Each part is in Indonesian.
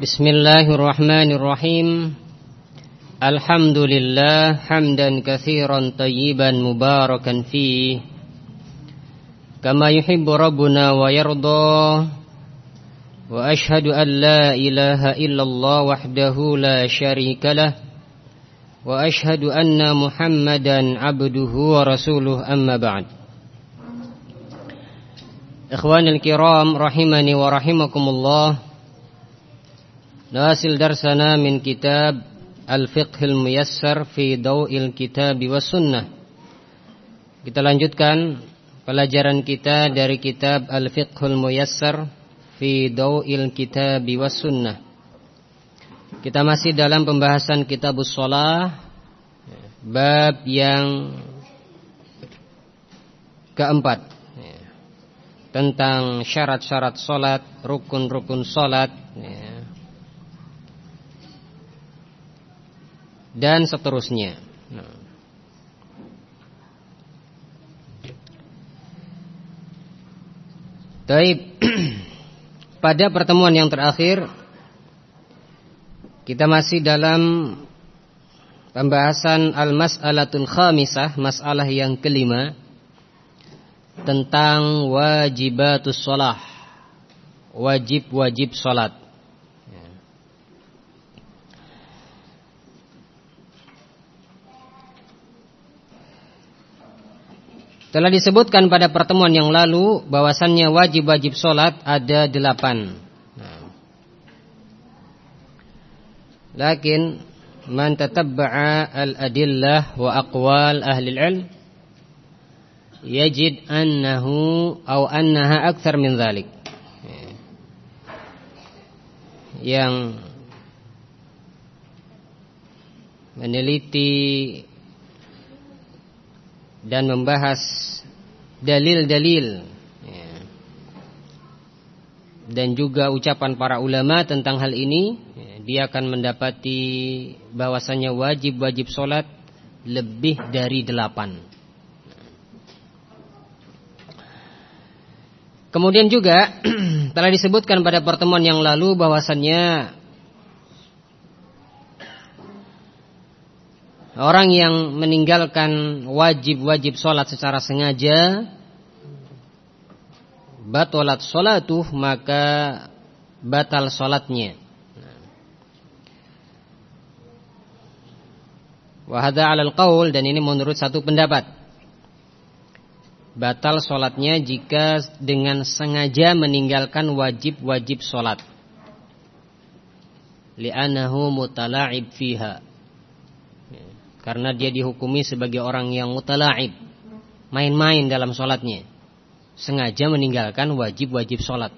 Bismillahirrahmanirrahim. Alhamdulillah Hamdan kathiran tayyiban mubarakan fi Kama yuhibu Rabbuna wa Wa ashadu an la illallah wahdahu la sharika Wa ashadu anna muhammadan abduhu wa rasuluh amma ba'd. Ikhwanil kiram rahimani wa rahimakumullah. نواصل درسنا من كتاب الفقه الميسر في ضوء الكتاب والسنة Kita lanjutkan pelajaran kita dari kitab Al-Fiqhul Muyassar fi Daw'il Kitab was Sunnah. Kita masih dalam pembahasan Kitabus Shalah bab yang keempat tentang syarat-syarat salat, rukun-rukun salat ya. dan seterusnya. Nah. Taib pada pertemuan yang terakhir kita masih dalam pembahasan al-mas'alatul khamisah, masalah yang kelima tentang wajibatus shalah. Wajib-wajib salat. Telah disebutkan pada pertemuan yang lalu bahwasannya wajib-wajib solat ada delapan. Nah. Lakin man tatabba'a al-adillah wa aqwal ahli al-ilm yajid annahu atau annaha akthar min dhalik. Yang meneliti dan membahas dalil-dalil ya. dan juga ucapan para ulama tentang hal ini ya, dia akan mendapati bahwasanya wajib-wajib solat lebih dari delapan kemudian juga telah disebutkan pada pertemuan yang lalu bahwasannya Orang yang meninggalkan wajib-wajib sholat secara sengaja Batolat sholatuh maka batal sholatnya. Wahada alal qaul dan ini menurut satu pendapat. Batal sholatnya jika dengan sengaja meninggalkan wajib-wajib sholat. Li'anahu mutala'ib fiha karena dia dihukumi sebagai orang yang mutala'ib. Main-main dalam sholatnya. Sengaja meninggalkan wajib-wajib sholat.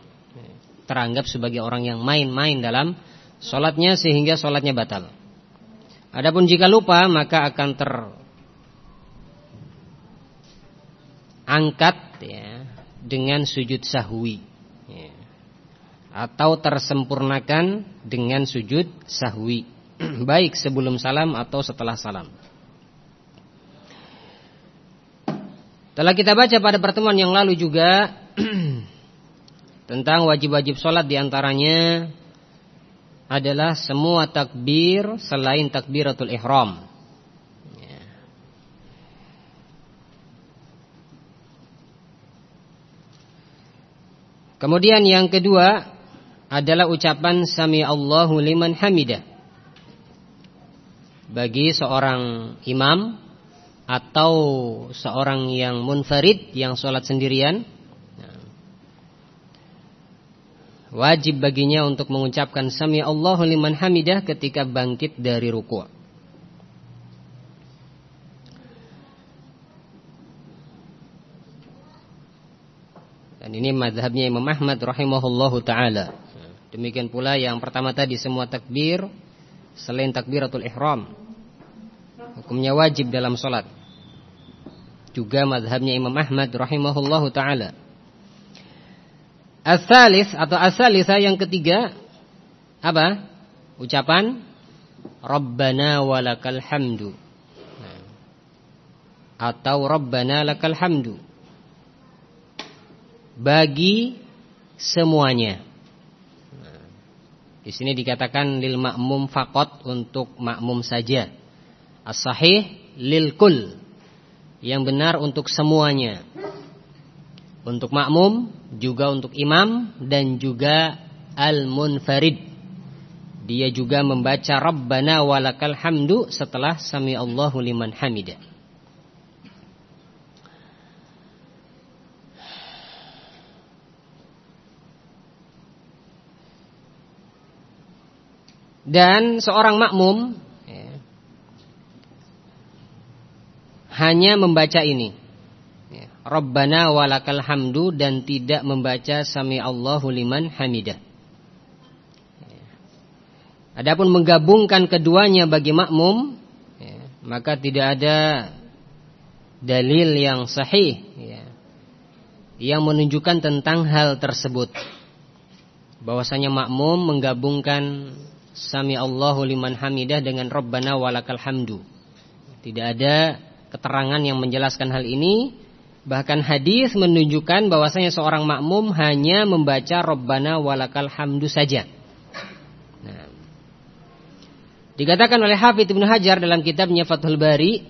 Teranggap sebagai orang yang main-main dalam sholatnya Sehingga sholatnya batal. Adapun jika lupa maka akan terangkat ya, dengan sujud sahwi. Ya, Atau tersempurnakan dengan sujud sahwi baik sebelum salam atau setelah salam. Telah kita baca pada pertemuan yang lalu juga tentang wajib-wajib sholat di antaranya adalah semua takbir selain takbiratul ihram. Kemudian yang kedua adalah ucapan sami Allahu liman hamidah bagi seorang imam atau seorang yang munfarid yang sholat sendirian wajib baginya untuk mengucapkan sami Allahu liman hamidah ketika bangkit dari ruku'. Dan ini madhabnya Imam Ahmad rahimahullahu taala. Demikian pula yang pertama tadi semua takbir selain takbiratul ihram hukumnya wajib dalam solat. Juga madhabnya Imam Ahmad rahimahullahu taala. Asalis atau asalisa yang ketiga apa? Ucapan Rabbana walakal hamdu. Atau Rabbana lakal hamdu. Bagi semuanya. Di sini dikatakan lil makmum fakot untuk makmum saja. As-sahih lil kul. Yang benar untuk semuanya. Untuk makmum, juga untuk imam dan juga al-munfarid. Dia juga membaca Rabbana walakal hamdu setelah sami Allahu liman hamidah. Dan seorang makmum ya, hanya membaca ini. Ya, Rabbana walakal hamdu dan tidak membaca sami Allahu liman hamidah. Ya. Adapun menggabungkan keduanya bagi makmum, ya, maka tidak ada dalil yang sahih ya, yang menunjukkan tentang hal tersebut. Bahwasanya makmum menggabungkan Sami Allahu liman hamidah dengan Rabbana walakal hamdu. Tidak ada keterangan yang menjelaskan hal ini. Bahkan hadis menunjukkan bahwasanya seorang makmum hanya membaca Rabbana walakal hamdu saja. Nah. Dikatakan oleh Hafidh Ibnu Hajar dalam kitabnya Fathul Bari,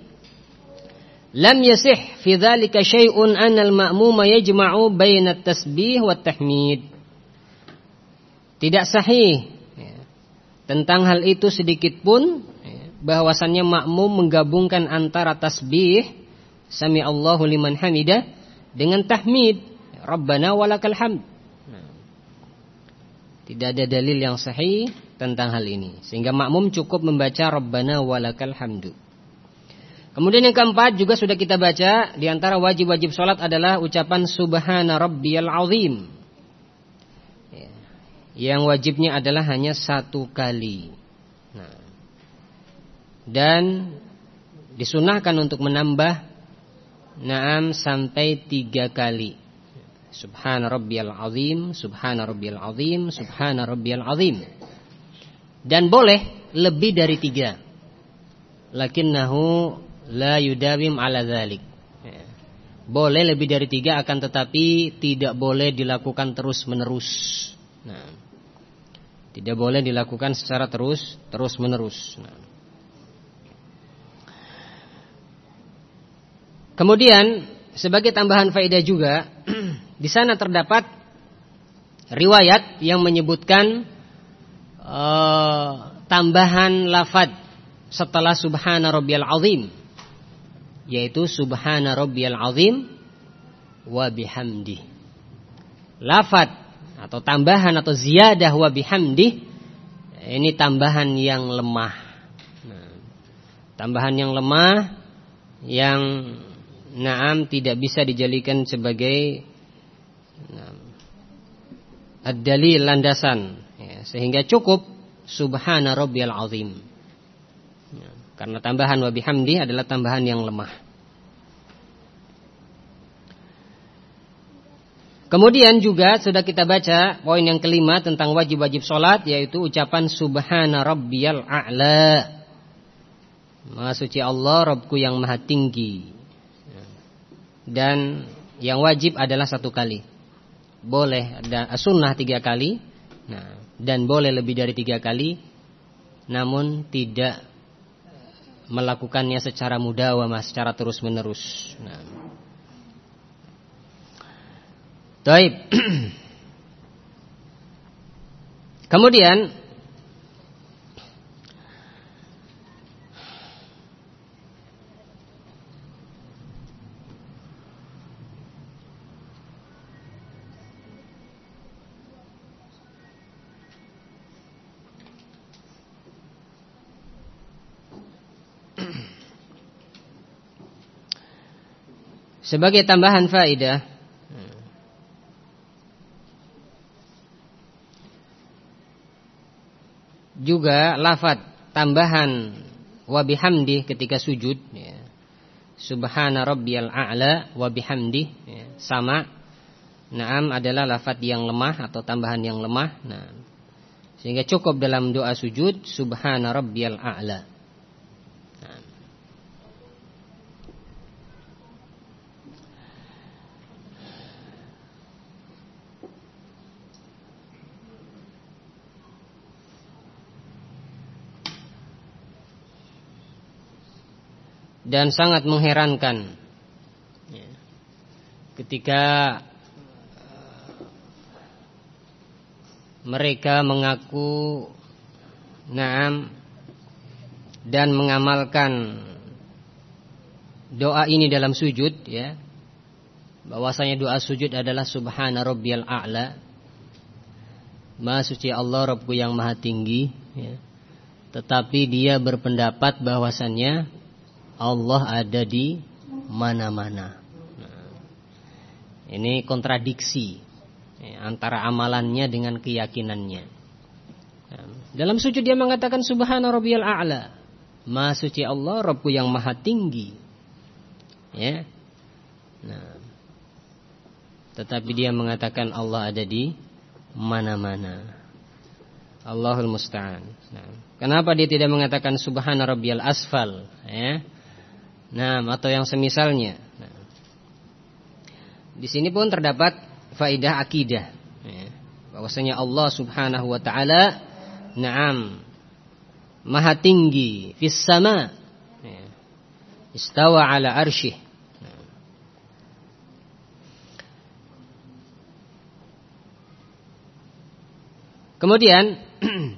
"Lam yasih fi dzalika syai'un anal ma'muma yajma'u bainat tasbih wat tahmid." Tidak sahih tentang hal itu sedikit pun bahwasannya makmum menggabungkan antara tasbih sami Allahu liman hamidah dengan tahmid Rabbana walakal hamd. Tidak ada dalil yang sahih tentang hal ini sehingga makmum cukup membaca Rabbana walakal hamdu. Kemudian yang keempat juga sudah kita baca di antara wajib-wajib salat adalah ucapan subhana rabbiyal azim yang wajibnya adalah hanya satu kali. Dan disunahkan untuk menambah naam sampai tiga kali. Subhana rabbiyal azim, subhana rabbiyal azim, subhana rabbiyal azim. Dan boleh lebih dari tiga. Lakinnahu la yudawim ala dhalik. Boleh lebih dari tiga akan tetapi tidak boleh dilakukan terus menerus. Nah, tidak boleh dilakukan secara terus terus menerus. Nah. Kemudian sebagai tambahan faedah juga di sana terdapat riwayat yang menyebutkan uh, tambahan lafad setelah subhana rabbiyal azim yaitu subhana rabbiyal azim wa bihamdi. Lafad atau tambahan atau ziyadah wa bihamdi ini tambahan yang lemah. Nah, tambahan yang lemah yang naam tidak bisa dijadikan sebagai nah, ad-dalil landasan ya, sehingga cukup subhana rabbiyal azim. Ya, karena tambahan wa bihamdi adalah tambahan yang lemah. Kemudian juga sudah kita baca poin yang kelima tentang wajib-wajib sholat yaitu ucapan Subhana Rabbiyal A'la. Maha suci Allah Rabbku yang maha tinggi. Dan yang wajib adalah satu kali. Boleh dan sunnah tiga kali. Nah, dan boleh lebih dari tiga kali. Namun tidak melakukannya secara mudawamah, secara terus menerus. Nah. Taib. Kemudian Sebagai tambahan faidah juga lafad tambahan wa bihamdi ketika sujud ya. Subhana rabbiyal a'la wa bihamdi ya. sama Naam adalah lafad yang lemah atau tambahan yang lemah nah. Sehingga cukup dalam doa sujud Subhana rabbiyal a'la dan sangat mengherankan ya. ketika mereka mengaku naam dan mengamalkan doa ini dalam sujud ya bahwasanya doa sujud adalah subhana rabbiyal a'la Maha suci Allah Rabbku yang maha tinggi ya. Tetapi dia berpendapat bahwasannya Allah ada di mana-mana nah, Ini kontradiksi ya, Antara amalannya dengan keyakinannya nah, Dalam sujud dia mengatakan Subhana rabbiyal a'la Maha suci Allah Rabbku yang maha tinggi Ya Nah tetapi dia mengatakan Allah ada di mana-mana. Allahul musta'an. Nah, kenapa dia tidak mengatakan subhana rabbiyal asfal, ya? Nah, atau yang semisalnya. Nah, di sini pun terdapat faidah akidah, ya. bahwasanya Allah Subhanahu wa taala na'am maha tinggi fis sama. Ya. Istawa ala arsyih Kemudian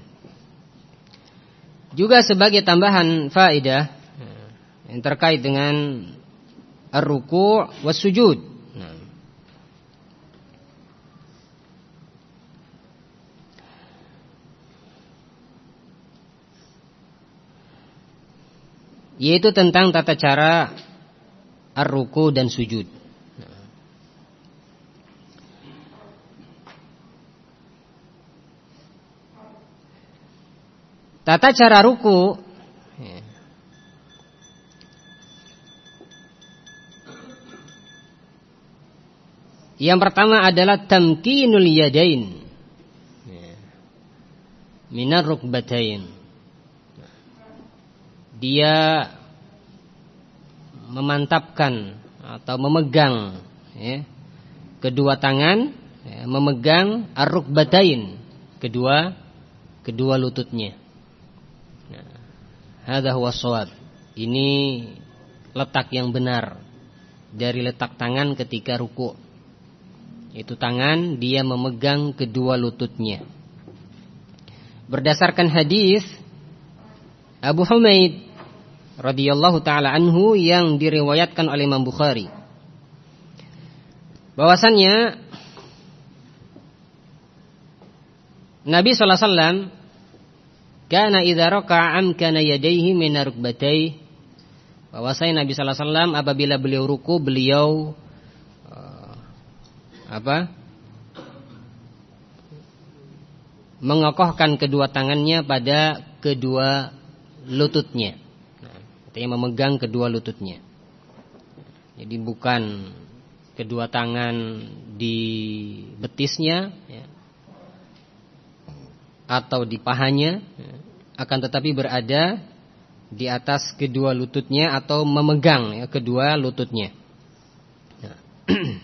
juga sebagai tambahan faidah yang terkait dengan ar-ruku' was sujud. Yaitu tentang tata cara ar-ruku dan sujud. Tata cara ruku Yang pertama adalah tamkinul yadain minar rukbatain. Dia memantapkan atau memegang ya, kedua tangan, ya, memegang ar-rukbatain, kedua kedua lututnya. Huwa shawab. Ini letak yang benar dari letak tangan ketika ruku. Itu tangan dia memegang kedua lututnya. Berdasarkan hadis Abu Humaid radhiyallahu taala anhu yang diriwayatkan oleh Imam Bukhari. Bahwasannya Nabi sallallahu alaihi wasallam Kana idza raka'a amkana yadayhi min. Bahwasanya Nabi sallallahu alaihi wasallam apabila beliau ruku beliau apa? mengokohkan kedua tangannya pada kedua lututnya. Nah, artinya memegang kedua lututnya. Jadi bukan kedua tangan di betisnya ya, atau di pahanya akan tetapi berada di atas kedua lututnya atau memegang ya, kedua lututnya. Ya.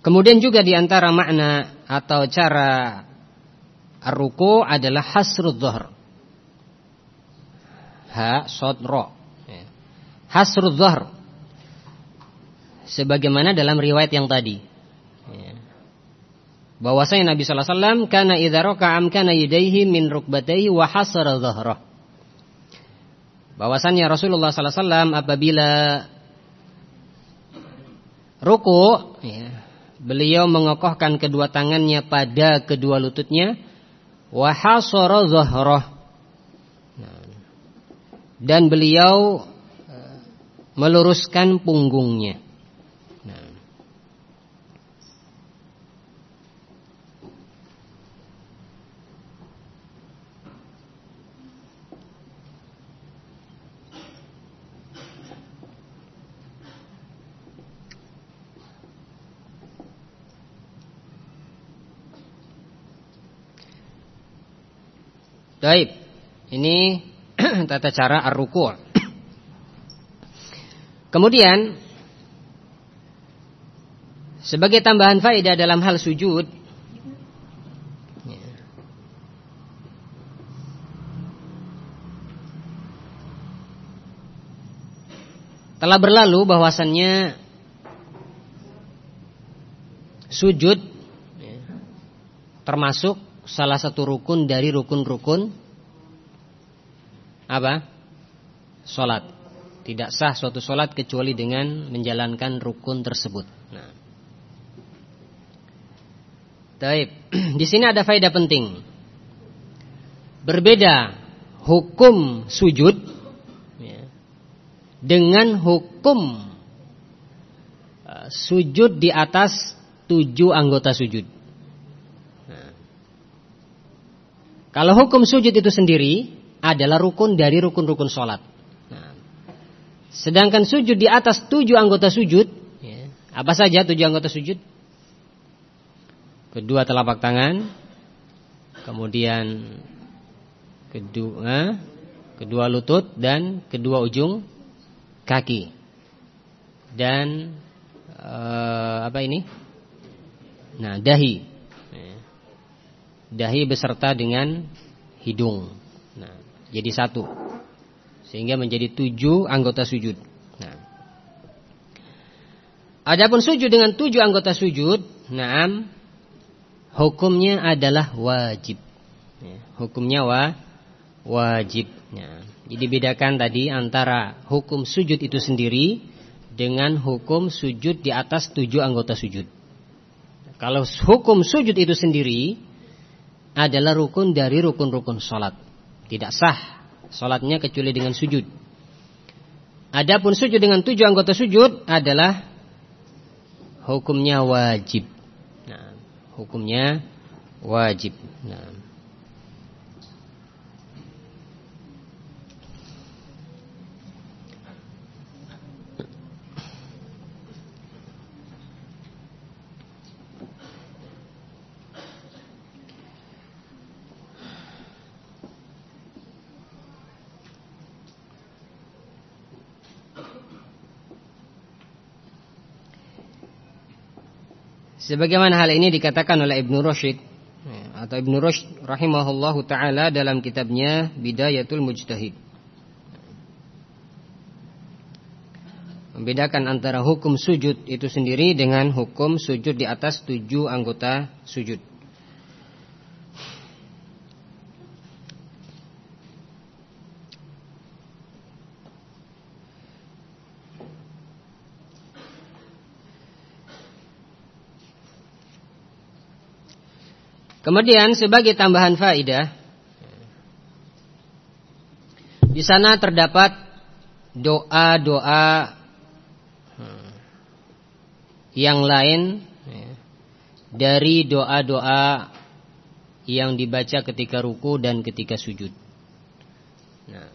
Kemudian juga di antara makna atau cara ruku adalah hasrud dhahr. Ha, sod. Ya. Hasrud dhahr sebagaimana dalam riwayat yang tadi. Ya. Bahwasanya Nabi sallallahu alaihi wasallam kana idza raka'a amkana yadayhi min rukbatayhi wa hasara dhahrah. Bahwasanya Rasulullah sallallahu alaihi wasallam apabila ruku ya, beliau mengokohkan kedua tangannya pada kedua lututnya wa hasara dhahrah. Nah, dan beliau eh, meluruskan punggungnya. Baik. Ini tata cara ar-ruku'. Kemudian sebagai tambahan faedah dalam hal sujud Telah berlalu bahwasannya Sujud Termasuk salah satu rukun dari rukun-rukun apa? Salat. Tidak sah suatu salat kecuali dengan menjalankan rukun tersebut. Nah. Taib. Di sini ada faedah penting. Berbeda hukum sujud ya, dengan hukum uh, sujud di atas tujuh anggota sujud. Nah. Kalau hukum sujud itu sendiri adalah rukun dari rukun-rukun sholat. Nah. Sedangkan sujud di atas tujuh anggota sujud, ya, apa saja tujuh anggota sujud? Kedua telapak tangan, kemudian kedua kedua lutut dan kedua ujung kaki dan uh, apa ini Nah, dahi. Dahi beserta dengan hidung. Nah, jadi satu. Sehingga menjadi tujuh anggota sujud. Nah. Adapun sujud dengan tujuh anggota sujud, naam, hukumnya adalah wajib. Ya, hukumnya wa, wajib. Ya. Jadi bedakan tadi antara hukum sujud itu sendiri dengan hukum sujud di atas tujuh anggota sujud. Kalau hukum sujud itu sendiri adalah rukun dari rukun-rukun sholat. Tidak sah sholatnya kecuali dengan sujud. Adapun sujud dengan tujuh anggota sujud adalah hukumnya wajib. Nah, hukumnya wajib. Nah. Sebagaimana hal ini dikatakan oleh Ibnu Rushd ya, atau Ibnu Rushd rahimahullahu taala dalam kitabnya Bidayatul Mujtahid. Membedakan antara hukum sujud itu sendiri dengan hukum sujud di atas tujuh anggota sujud. Kemudian sebagai tambahan faidah di sana terdapat doa-doa yang lain dari doa-doa yang dibaca ketika ruku dan ketika sujud. Nah,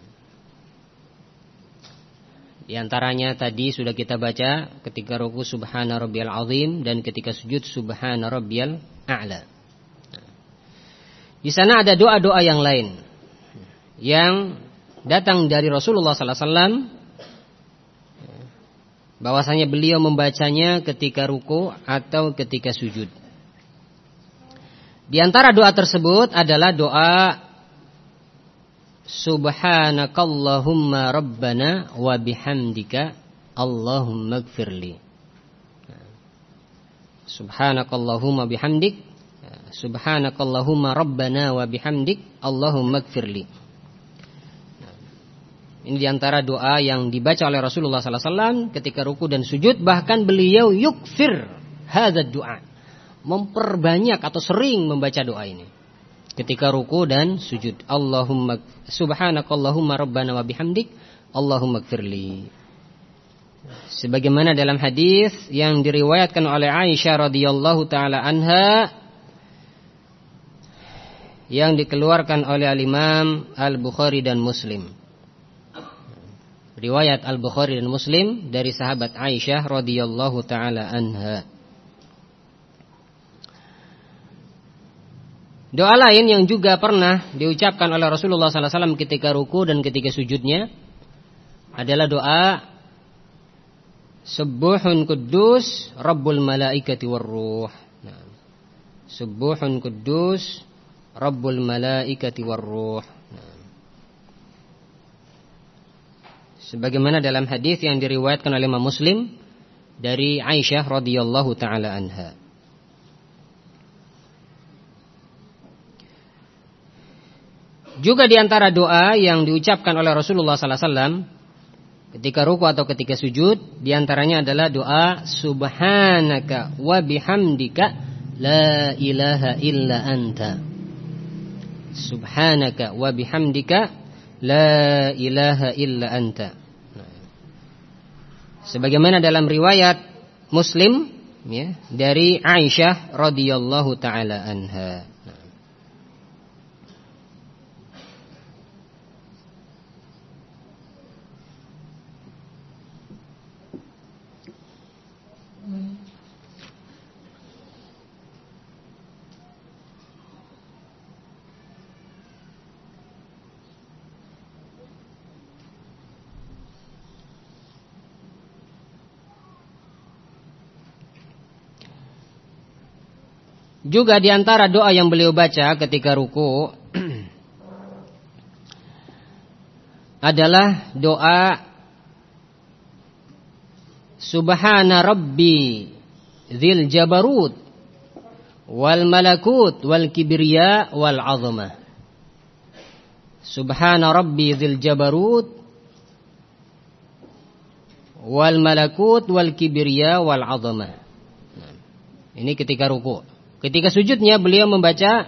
di antaranya tadi sudah kita baca ketika ruku subhana rabbiyal azim dan ketika sujud subhana rabbiyal a'la. Di sana ada doa-doa yang lain yang datang dari Rasulullah sallallahu alaihi wasallam bahwasanya beliau membacanya ketika ruku atau ketika sujud. Di antara doa tersebut adalah doa Subhanakallahumma rabbana wa bihamdika Allahumma gfirli Subhanakallahumma bihamdik Subhanakallahumma rabbana wa bihamdik Allahumma gfirli Ini di antara doa yang dibaca oleh Rasulullah SAW ketika ruku dan sujud. Bahkan beliau yukfir hadad doa. Memperbanyak atau sering membaca doa ini. Ketika ruku dan sujud. Allahumma subhanakallahumma rabbana wa bihamdik Allahumma gfirli. Sebagaimana dalam hadis yang diriwayatkan oleh Aisyah radhiyallahu taala anha yang dikeluarkan oleh Al-Imam Al-Bukhari dan Muslim. Riwayat Al-Bukhari dan Muslim dari sahabat Aisyah radhiyallahu taala anha. Doa lain yang juga pernah diucapkan oleh Rasulullah SAW ketika ruku dan ketika sujudnya adalah doa Subuhun kudus Rabbul malaikati warruh. Nah, Subuhun kudus Rabbul malaikati warruh. sebagaimana dalam hadis yang diriwayatkan oleh Imam Muslim dari Aisyah radhiyallahu taala anha. Juga di antara doa yang diucapkan oleh Rasulullah sallallahu alaihi wasallam ketika ruku atau ketika sujud di antaranya adalah doa subhanaka wa bihamdika la ilaha illa anta. Subhanaka wa bihamdika La ilaha illa anta. Sebagaimana dalam riwayat Muslim ya, dari Aisyah radhiyallahu taala anha. Juga di antara doa yang beliau baca ketika ruku adalah doa Subhana Rabbi Zil Jabarut wal Malakut wal Kibriya wal Azamah. Subhana Rabbi Zil Jabarut wal Malakut wal Kibriya wal Azamah. Nah, ini ketika ruku. Ketika sujudnya beliau membaca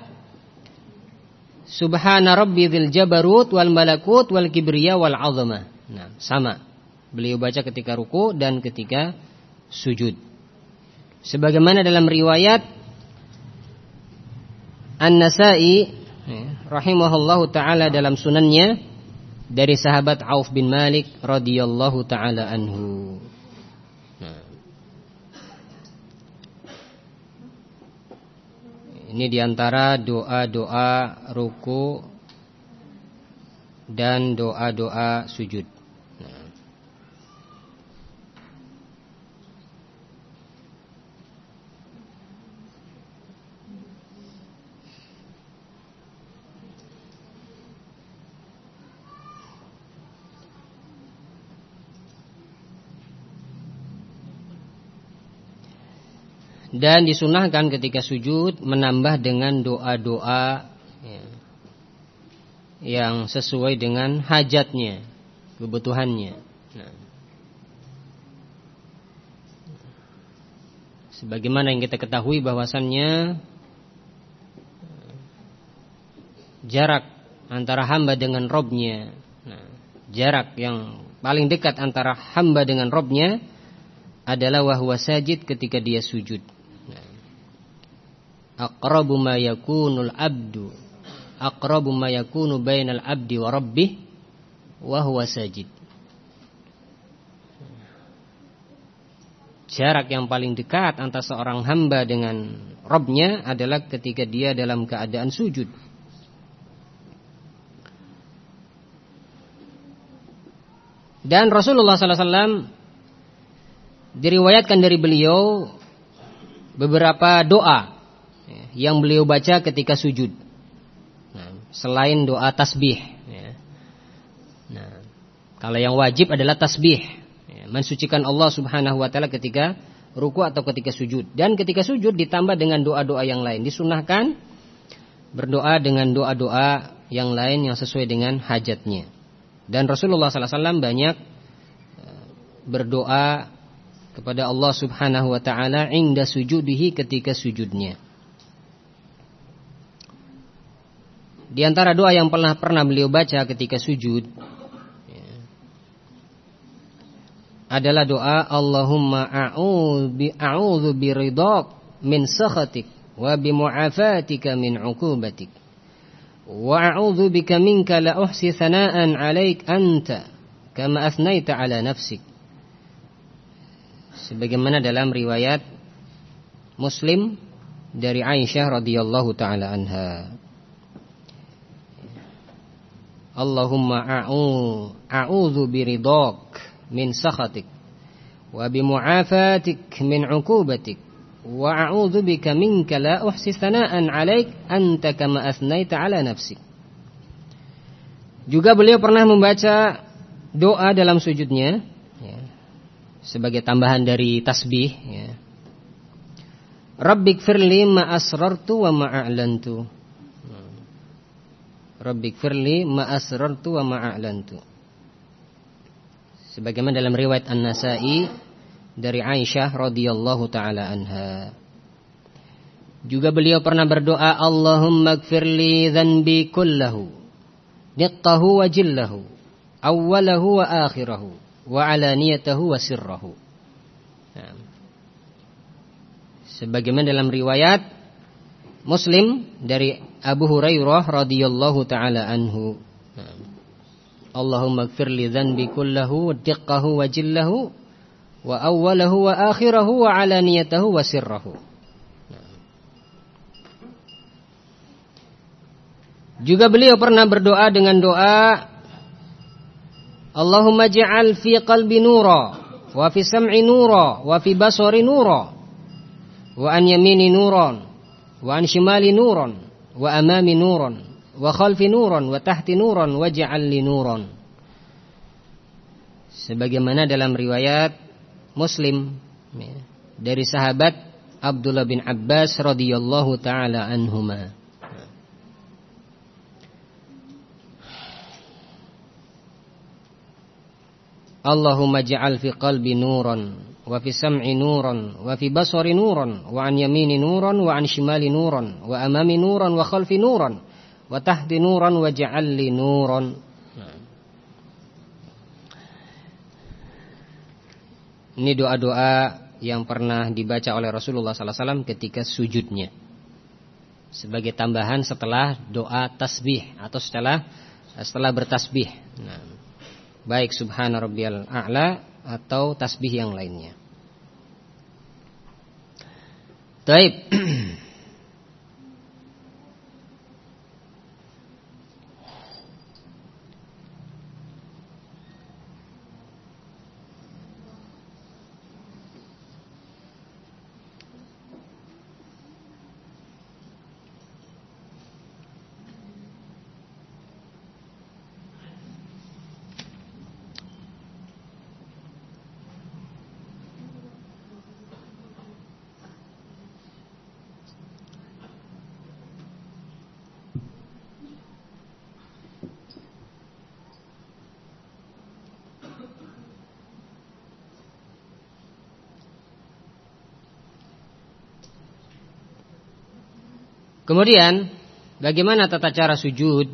Subhana Rabbi dzil jabarut wal malakut wal kibriya wal azamah. Nah, sama. Beliau baca ketika ruku dan ketika sujud. Sebagaimana dalam riwayat An-Nasa'i ya, rahimahullahu taala dalam sunannya dari sahabat Auf bin Malik radhiyallahu taala anhu. Ini di antara doa-doa ruku dan doa-doa sujud. Dan disunahkan ketika sujud menambah dengan doa-doa ya, yang sesuai dengan hajatnya, kebutuhannya. Nah. Sebagaimana yang kita ketahui bahwasannya jarak antara hamba dengan Robnya, nah, jarak yang paling dekat antara hamba dengan Robnya adalah wahwa sajid ketika dia sujud aqrabu ma yakunul abdu. Aqrabu ma yakunu bainal abdi wa rabbih wa huwa sajid. Jarak yang paling dekat antara seorang hamba dengan Robnya adalah ketika dia dalam keadaan sujud. Dan Rasulullah SAW diriwayatkan dari beliau beberapa doa yang beliau baca ketika sujud. Nah, selain doa tasbih. Ya. Nah, kalau yang wajib adalah tasbih, ya, mensucikan Allah Subhanahu Wa Taala ketika ruku atau ketika sujud. Dan ketika sujud ditambah dengan doa-doa yang lain. Disunahkan berdoa dengan doa-doa yang lain yang sesuai dengan hajatnya. Dan Rasulullah SAW banyak eh, berdoa kepada Allah Subhanahu wa taala inda sujudihi ketika sujudnya. Di antara doa yang pernah pernah beliau baca ketika sujud ya, adalah doa Allahumma a'udzu biridhak min sakhatik wa bi mu'afatika min 'uqubatik. Wa a'udzu bika minka la uhsi thana'an 'alaik anta kama asnaita 'ala nafsik. Sebagaimana dalam riwayat Muslim dari Aisyah radhiyallahu taala anha Allahumma a'udhu biridak min sakhatik wa bimu'afatik min 'uqubatik wa a'udhu bika minka la uhsi thana'an 'alaik anta kama asnaita 'ala nafsik. Juga beliau pernah membaca doa dalam sujudnya ya, sebagai tambahan dari tasbih ya. Rabbik firli ma asrartu wa ma a'lantu. Rabbik firli ma asrartu wa ma a'lantu. Sebagaimana dalam riwayat An-Nasa'i dari Aisyah radhiyallahu taala anha. Juga beliau pernah berdoa Allahumma gfirli dhanbi kullahu diqqahu wa jillahu awwalahu wa akhirahu wa alaniyatahu wa sirrahu. Nah. Sebagaimana dalam riwayat Muslim dari Abu Hurairah radhiyallahu taala anhu. Allahumma gfir li dhanbi kullahu wa diqqahu wa jillahu wa awwalahu wa akhirahu wa alaniyatahu wa sirrahu. Juga beliau pernah berdoa dengan doa Allahumma ja'al fi qalbi nura wa fi sam'i nura wa fi basari nura wa an yamini nuran wa an shimali nuran wa amami nuran wa khalfi nuran wa tahti nuran waj'al li nuran sebagaimana dalam riwayat Muslim dari sahabat Abdullah bin Abbas radhiyallahu taala anhuma. Allahumma ja'al fi qalbi nuran wa fi sam'i nuran wa fi basari nuran wa an yamini nuran wa an shimali nuran wa amami nuran wa khalfi nuran wa tahti nuran wa ja'al li nuran. Ini doa-doa yang pernah dibaca oleh Rasulullah SAW ketika sujudnya. Sebagai tambahan setelah doa tasbih atau setelah setelah bertasbih. Nah baik subhana rabbiyal a'la atau tasbih yang lainnya. Taib. Kemudian bagaimana tata cara sujud?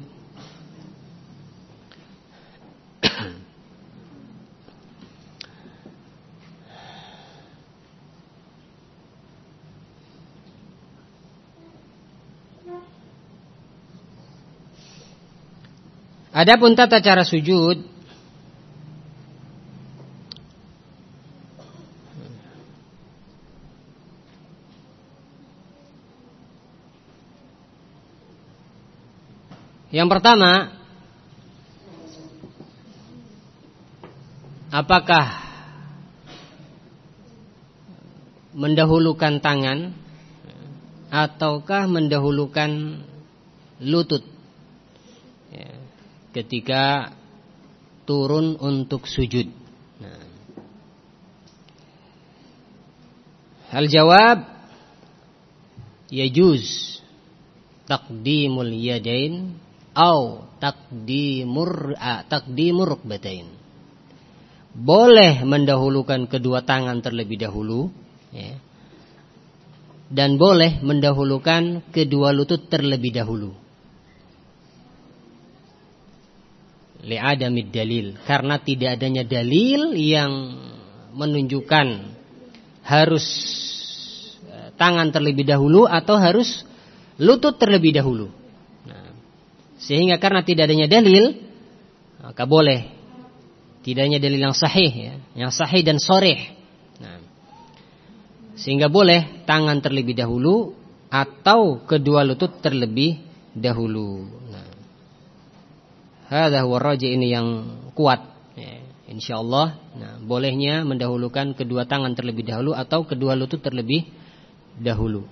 Adapun tata cara sujud Yang pertama, apakah mendahulukan tangan ataukah mendahulukan lutut ya, ketika turun untuk sujud. Nah. Hal jawab yajuz taqdimul yadain au takdimur takdimur rukbatain. Boleh mendahulukan kedua tangan terlebih dahulu ya. Dan boleh mendahulukan kedua lutut terlebih dahulu. Li'adamid dalil Karena tidak adanya dalil yang menunjukkan Harus eh, tangan terlebih dahulu Atau harus lutut terlebih dahulu sehingga karena tidak adanya dalil maka boleh tidak adanya dalil yang sahih ya, yang sahih dan soreh. Nah, sehingga boleh tangan terlebih dahulu atau kedua lutut terlebih dahulu. Nah, hadza huwa ini yang kuat. Ya, insyaallah nah, bolehnya mendahulukan kedua tangan terlebih dahulu atau kedua lutut terlebih dahulu.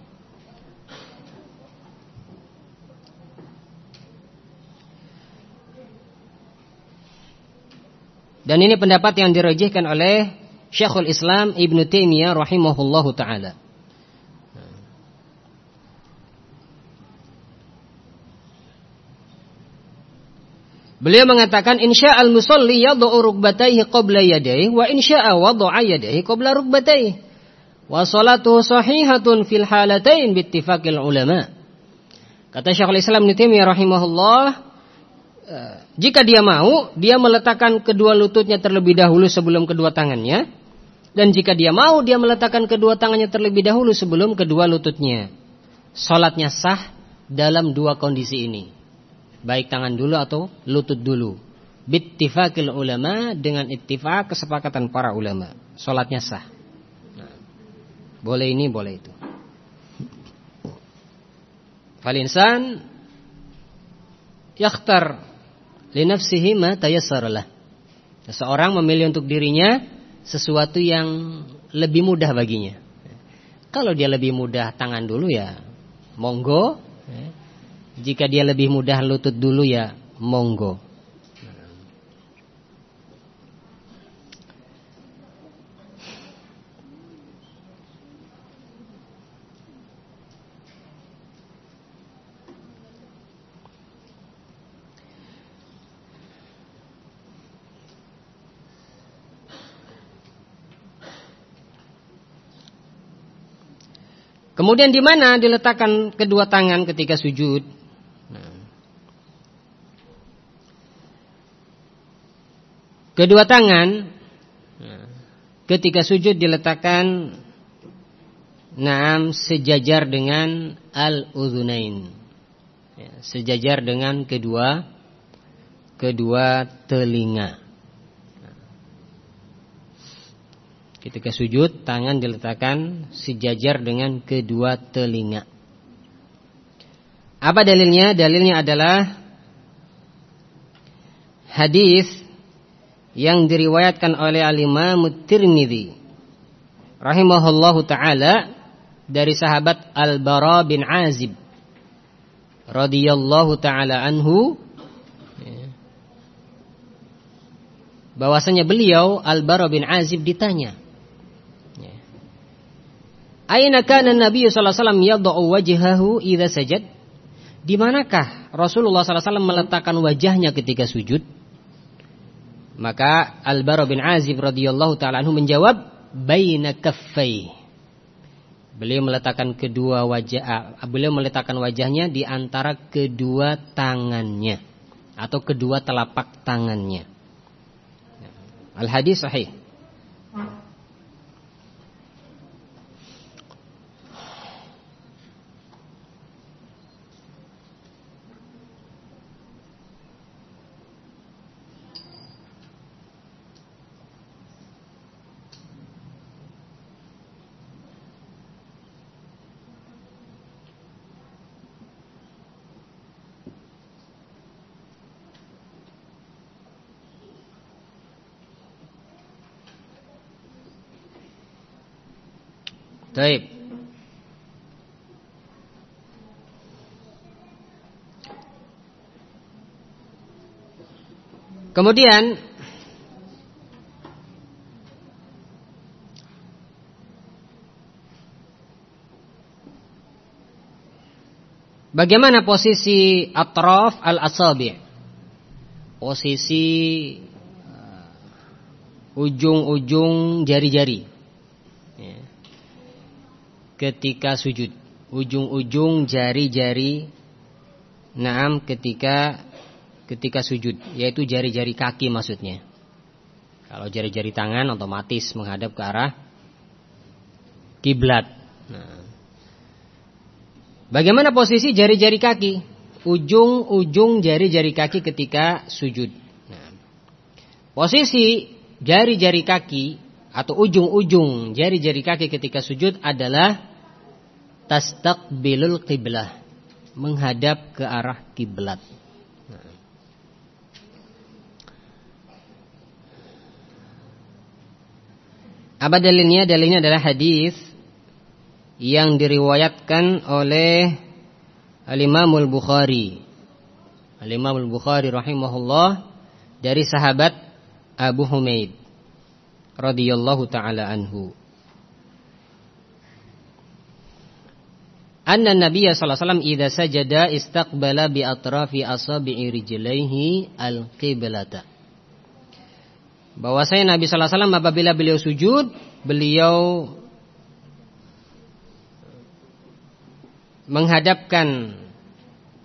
Dan ini pendapat yang dirajihkan oleh Syekhul Islam Ibn Taimiyah rahimahullahu taala. Beliau mengatakan al musalli yad'u rukbatayhi qabla yadayhi wa insya'a wada'a yadayhi qabla rukbatayhi. Wa salatuhu sahihatun fil halatain bittifaqil ulama. Kata Syekhul Islam Ibnu Taimiyah rahimahullah, jika dia mau, dia meletakkan kedua lututnya terlebih dahulu sebelum kedua tangannya. Dan jika dia mau, dia meletakkan kedua tangannya terlebih dahulu sebelum kedua lututnya. Salatnya sah dalam dua kondisi ini baik tangan dulu atau lutut dulu. Bittifakil ulama dengan ittifak kesepakatan para ulama. Salatnya sah. Nah, boleh ini, boleh itu. Falinsan yakhtar li nafsihi ma tayassara Seseorang memilih untuk dirinya sesuatu yang lebih mudah baginya. Kalau dia lebih mudah tangan dulu ya monggo. Ya. Jika dia lebih mudah lutut dulu ya monggo. Kemudian di mana diletakkan kedua tangan ketika sujud? Kedua tangan ketika sujud diletakkan naam sejajar dengan al-udhunain. Ya, sejajar dengan kedua kedua telinga. Ketika sujud tangan diletakkan sejajar dengan kedua telinga. Apa dalilnya? Dalilnya adalah hadis yang diriwayatkan oleh Al-Imam Tirmidzi rahimahullahu taala dari sahabat Al-Bara bin Azib radhiyallahu taala anhu bahwasanya beliau Al-Bara bin Azib ditanya Aina kana Nabi sallallahu alaihi wasallam yad'u wajhahu idza sajad? Di manakah Rasulullah sallallahu alaihi wasallam meletakkan wajahnya ketika sujud? Maka Al-Bara bin Azib radhiyallahu taala anhu menjawab baina kaffai. Beliau meletakkan kedua wajah ah, beliau meletakkan wajahnya di antara kedua tangannya atau kedua telapak tangannya. Al hadis sahih. Baik. Kemudian Bagaimana posisi atraf al-asabi? Posisi uh, ujung-ujung jari-jari ketika sujud. Ujung-ujung jari-jari naam ketika ketika sujud, yaitu jari-jari kaki maksudnya. Kalau jari-jari tangan otomatis menghadap ke arah kiblat. Nah. Bagaimana posisi jari-jari kaki? Ujung-ujung jari-jari kaki ketika sujud. Nah. Posisi jari-jari kaki atau ujung-ujung jari-jari kaki ketika sujud adalah tastaqbilul qiblah menghadap ke arah kiblat. Apa dalilnya? Dalilnya adalah hadis yang diriwayatkan oleh Al-Imam Al-Bukhari. Al-Imam Al-Bukhari rahimahullah dari sahabat Abu Humaid radhiyallahu taala anhu. Anna Nabi sallallahu alaihi wasallam idza sajada istaqbala bi atrafi asabi'i rijlaihi al-qiblata. Bahwasanya Nabi sallallahu alaihi wasallam apabila beliau sujud, beliau menghadapkan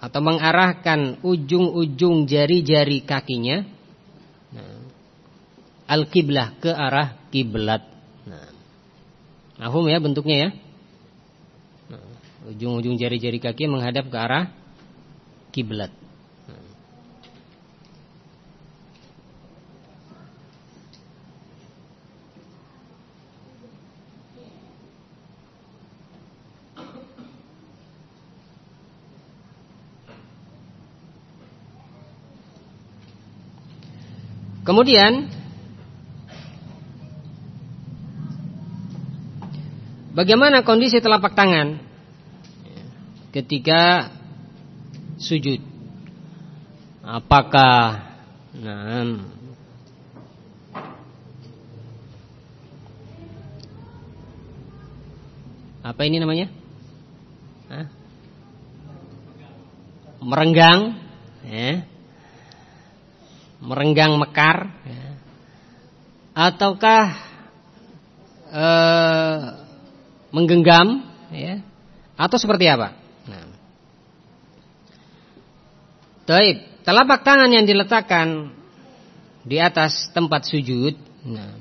atau mengarahkan ujung-ujung jari-jari kakinya nah, al-kiblah ke arah kiblat. Nah, Mahum ya bentuknya ya. Ujung-ujung jari-jari kaki menghadap ke arah kiblat. Kemudian Bagaimana kondisi telapak tangan? Ketika sujud. Apakah nah, apa ini namanya? Hah? Merenggang, ya. merenggang mekar, ya. ataukah eh, menggenggam, ya. atau seperti apa? Taib, telapak tangan yang diletakkan di atas tempat sujud, nah,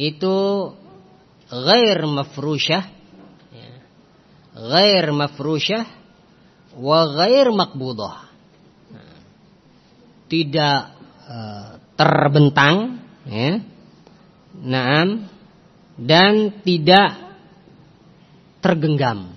itu ghair mafrusyah, ya, ghair mafrusyah, wa ghair makbudah. Tidak uh, terbentang, ya, naam, dan tidak tergenggam.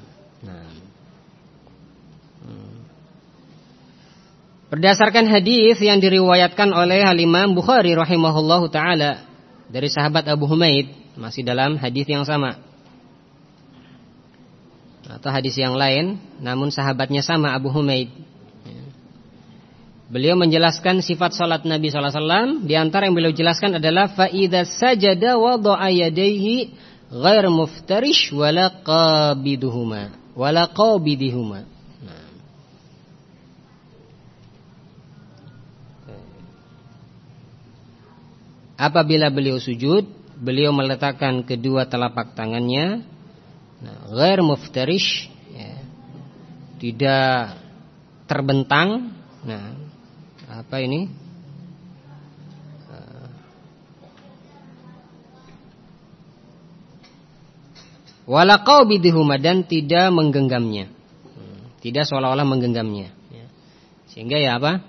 Berdasarkan hadis yang diriwayatkan oleh Imam Bukhari rahimahullahu taala dari sahabat Abu Humaid masih dalam hadis yang sama. Atau hadis yang lain namun sahabatnya sama Abu Humaid. Beliau menjelaskan sifat salat Nabi sallallahu alaihi wasallam di antara yang beliau jelaskan adalah fa idza sajada wada'a yadayhi ghair muftarish wala qabiduhuma wala qabidihuma. Apabila beliau sujud, beliau meletakkan kedua telapak tangannya nah, ghair muftarish ya, tidak terbentang. Nah, apa ini? Walakau bidihuma dan tidak menggenggamnya, tidak seolah-olah menggenggamnya. Ya. Sehingga ya apa?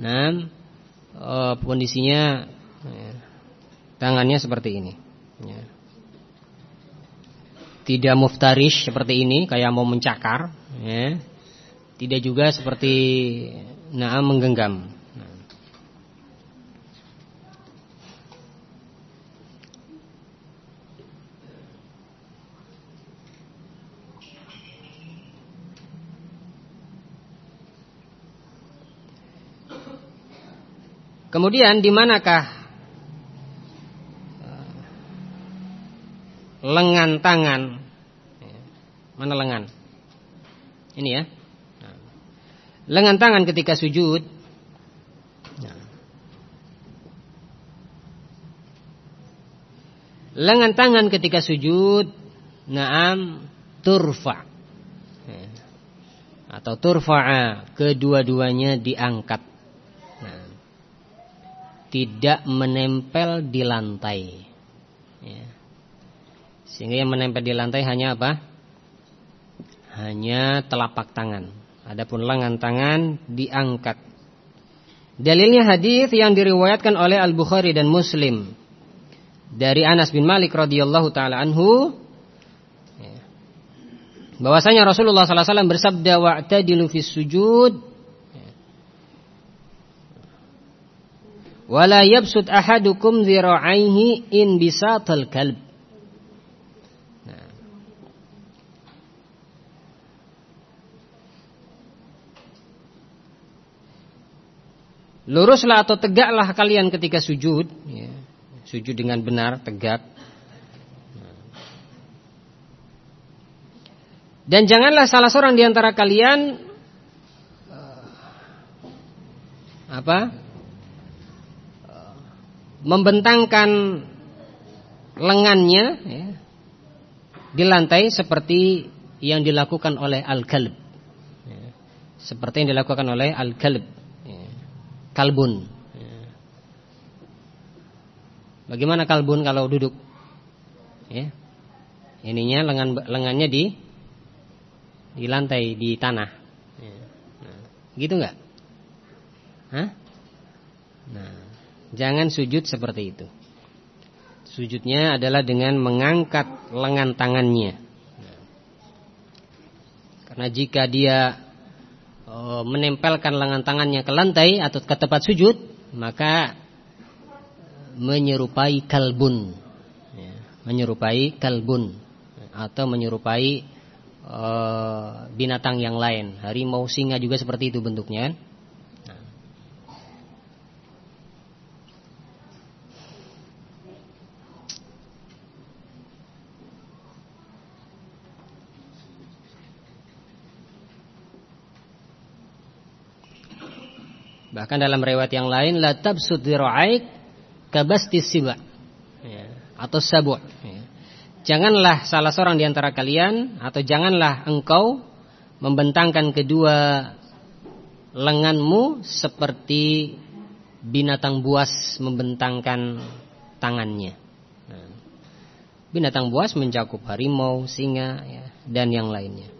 Nah, oh, kondisinya ya, tangannya seperti ini ya. tidak muftarish seperti ini kayak mau mencakar ya. tidak juga seperti naam menggenggam Kemudian di manakah lengan tangan. Mana lengan? Ini ya. Lengan tangan ketika sujud. Lengan tangan ketika sujud, naam turfa. Atau turfa'a, kedua-duanya diangkat. Tidak menempel di lantai. Ya. Sehingga yang menempel di lantai hanya apa? Hanya telapak tangan. Adapun lengan tangan diangkat. Dalilnya hadis yang diriwayatkan oleh Al-Bukhari dan Muslim dari Anas bin Malik radhiyallahu taala anhu ya. bahwasanya Rasulullah sallallahu alaihi wasallam bersabda wa'tadilu fis sujud wala yabsut ahadukum dhira'aihi in bisatal kalb Luruslah atau tegaklah kalian ketika sujud ya. Sujud dengan benar, tegak Dan janganlah salah seorang di antara kalian uh, apa? Membentangkan lengannya ya, di lantai seperti yang dilakukan oleh al-kalb. Ya, seperti yang dilakukan oleh al-kalb. Kalbun. Bagaimana kalbun kalau duduk? Ya. Ininya lengan lengannya di di lantai di tanah. Nah, gitu nggak? Hah? Nah, jangan sujud seperti itu. Sujudnya adalah dengan mengangkat lengan tangannya. Karena jika dia menempelkan lengan tangannya ke lantai atau ke tempat sujud, maka menyerupai kalbun, ya, menyerupai kalbun atau menyerupai uh, binatang yang lain. Harimau, singa juga seperti itu bentuknya. Nah. Bahkan dalam riwayat yang lain la tabsud dira'aik kabasti siba. Ya. Atau sabu'. Ya. Janganlah salah seorang di antara kalian atau janganlah engkau membentangkan kedua lenganmu seperti binatang buas membentangkan tangannya. Nah, binatang buas mencakup harimau, singa, ya, dan yang lainnya.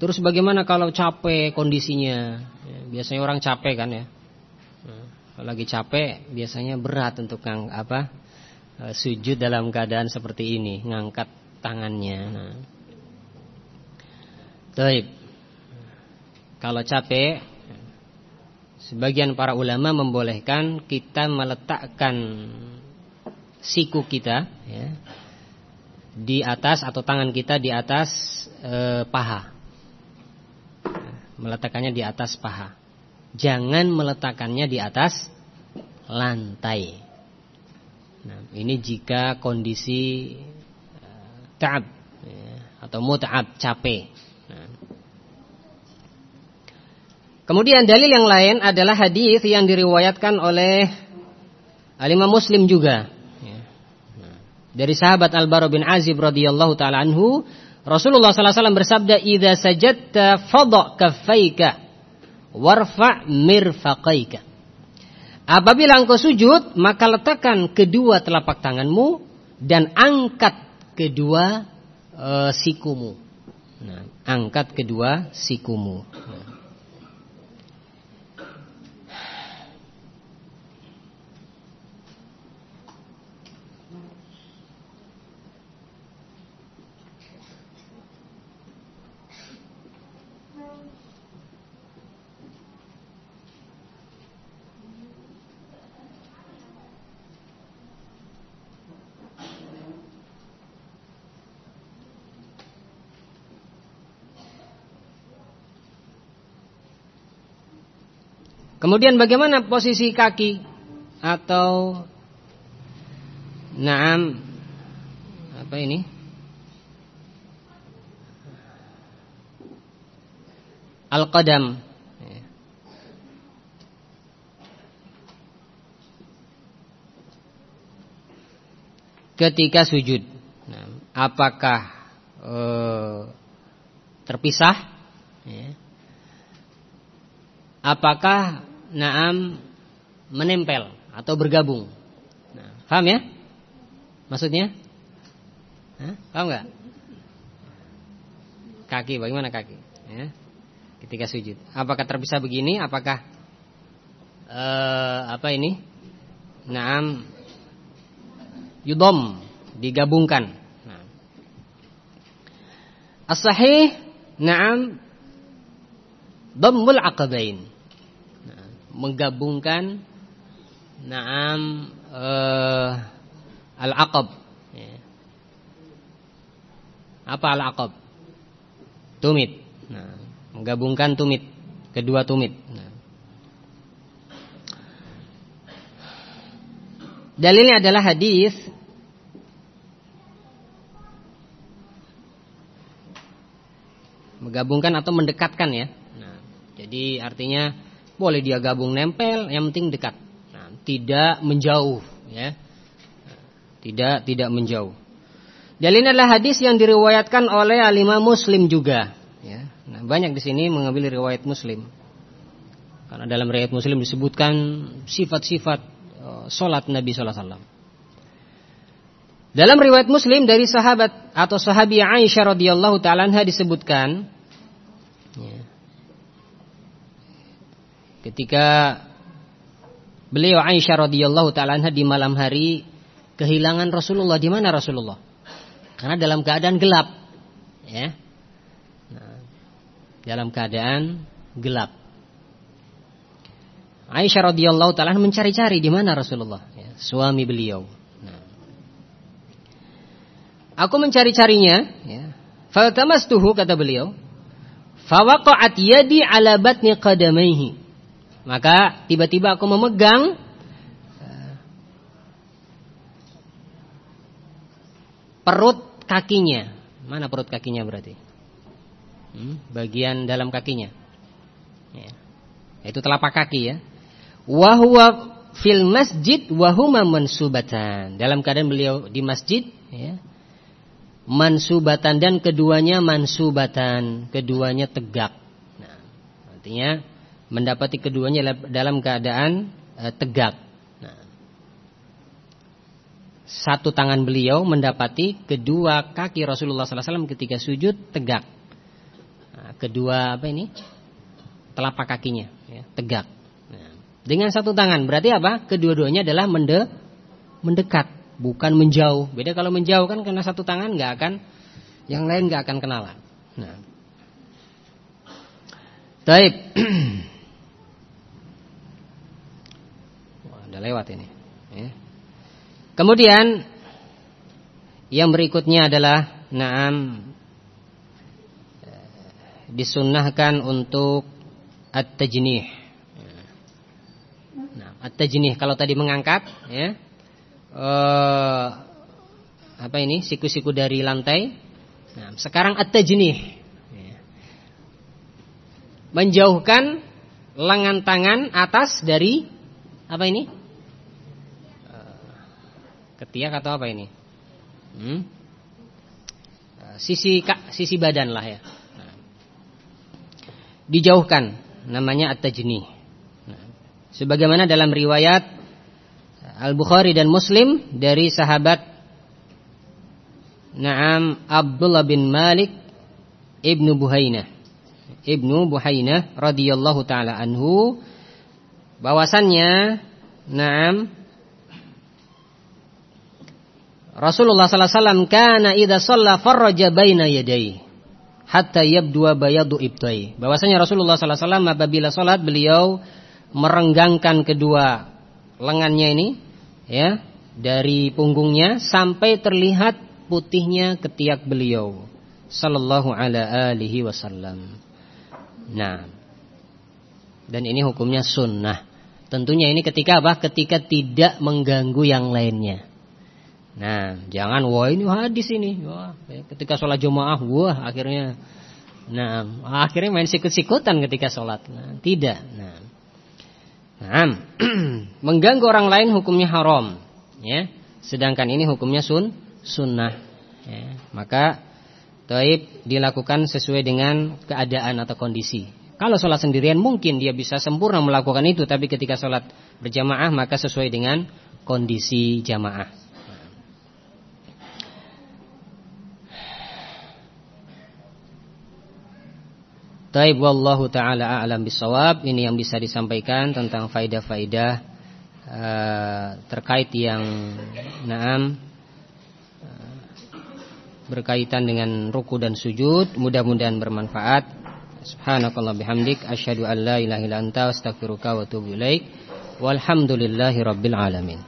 Terus bagaimana kalau capek kondisinya? Ya, biasanya orang capek kan ya. Kalau lagi capek biasanya berat untuk ngang, apa e, sujud dalam keadaan seperti ini, ngangkat tangannya. Nah. Kalau capek, sebagian para ulama membolehkan kita meletakkan siku kita ya, di atas atau tangan kita di atas e, paha meletakkannya di atas paha. Jangan meletakkannya di atas lantai. Nah, ini jika kondisi ta'ab ya, atau mut'ab capek. Nah. Kemudian dalil yang lain adalah hadis yang diriwayatkan oleh Alimah Muslim juga. Ya. Nah. Dari sahabat Al-Bara bin Azib radhiyallahu taala anhu Rasulullah SAW bersabda, "Idza sajadta fadha kaffaika warfa' mirfaqaika." Apabila engkau sujud, maka letakkan kedua telapak tanganmu dan angkat kedua e, sikumu. Nah, angkat kedua sikumu. Nah. Kemudian bagaimana posisi kaki atau naam apa ini? Al-qadam. Ketika sujud. Apakah e, terpisah? Ya. Apakah naam menempel atau bergabung. Nah, paham ya? Maksudnya? Hah? Paham nggak? Kaki, bagaimana kaki? Ya. Ketika sujud. Apakah terpisah begini? Apakah uh, apa ini? Naam yudom digabungkan. Nah. As-sahih na'am dhammul aqabain menggabungkan naam eh, Al-aqab. Ya. Apa al-aqab? Tumit. Nah, menggabungkan tumit, kedua tumit. Nah. Dalilnya adalah hadis menggabungkan atau mendekatkan ya. Nah, jadi artinya boleh dia gabung nempel, yang penting dekat. Nah, tidak menjauh ya. Tidak tidak menjauh. Dalilnya adalah hadis yang diriwayatkan oleh alimah Muslim juga. Ya. Nah, banyak di sini mengambil riwayat Muslim. Karena dalam riwayat Muslim disebutkan sifat-sifat uh, solat Nabi Wasallam. Dalam riwayat Muslim dari sahabat atau sahabi Aisyah radhiyallahu taala disebutkan ketika beliau Aisyah radhiyallahu taala di malam hari kehilangan Rasulullah di mana Rasulullah? Karena dalam keadaan gelap, ya, nah, dalam keadaan gelap. Aisyah radhiyallahu taala mencari-cari di mana Rasulullah, ya, suami beliau. Aku mencari-carinya, ya. Faltamastuhu kata beliau. Fawaqa'at yadi ala batni qadamaihi. Maka tiba-tiba aku memegang uh, perut kakinya. Mana perut kakinya berarti? Hmm, bagian dalam kakinya. Ya. Itu telapak kaki ya. Wahwa fil masjid wahuma mansubatan. Dalam keadaan beliau di masjid ya mansubatan dan keduanya mansubatan, keduanya tegak. Nah, artinya mendapati keduanya dalam keadaan e, tegak. Nah, satu tangan beliau mendapati kedua kaki Rasulullah SAW ketika sujud tegak. Nah, kedua apa ini? Telapak kakinya ya, tegak. Nah, dengan satu tangan berarti apa? Kedua-duanya adalah mende mendekat bukan menjauh. Beda kalau menjauh kan karena satu tangan nggak akan, yang lain nggak akan kenalan. Nah. Taib. Wah, udah lewat ini. Ya. Kemudian yang berikutnya adalah naam disunnahkan untuk at-tajnih. Nah, at-tajnih kalau tadi mengangkat ya uh, apa ini siku-siku dari lantai. Nah, sekarang at-tajnih. Ya. Menjauhkan lengan tangan atas dari apa ini? Ketiak atau apa ini? Hmm? Uh, sisi sisi badan lah ya. Nah. Dijauhkan namanya at-tajnih. Nah, sebagaimana dalam riwayat Al-Bukhari dan Muslim dari sahabat Naam Abdullah bin Malik Ibnu Buhainah Ibnu Buhainah radhiyallahu taala anhu bahwasannya Naam Rasulullah sallallahu alaihi wasallam kana idza shalla farraja hatta yabdu bayadu. Bahwasanya Rasulullah sallallahu alaihi wasallam apabila salat beliau merenggangkan kedua lengannya ini ya dari punggungnya sampai terlihat putihnya ketiak beliau sallallahu ala alihi wasallam. Nah, dan ini hukumnya sunnah. Tentunya ini ketika apa? Ketika tidak mengganggu yang lainnya. Nah, jangan wah ini hadis ini. Wah, ketika sholat jemaah, wah akhirnya Nah, akhirnya main sikut-sikutan ketika sholat. Nah, tidak. Nah, Nah, mengganggu orang lain hukumnya haram, ya. Sedangkan ini hukumnya sun sunnah. Ya. Maka taib dilakukan sesuai dengan keadaan atau kondisi. Kalau sholat sendirian mungkin dia bisa sempurna melakukan itu, tapi ketika sholat berjamaah maka sesuai dengan kondisi jamaah. Taib wallahu taala a'lam bisawab. Ini yang bisa disampaikan tentang faidah-faidah uh, terkait yang naam uh, berkaitan dengan ruku dan sujud. Mudah-mudahan bermanfaat. Subhanakallah bihamdik asyhadu an la ilaha illa anta astaghfiruka wa atubu ilaik. Walhamdulillahirabbil alamin.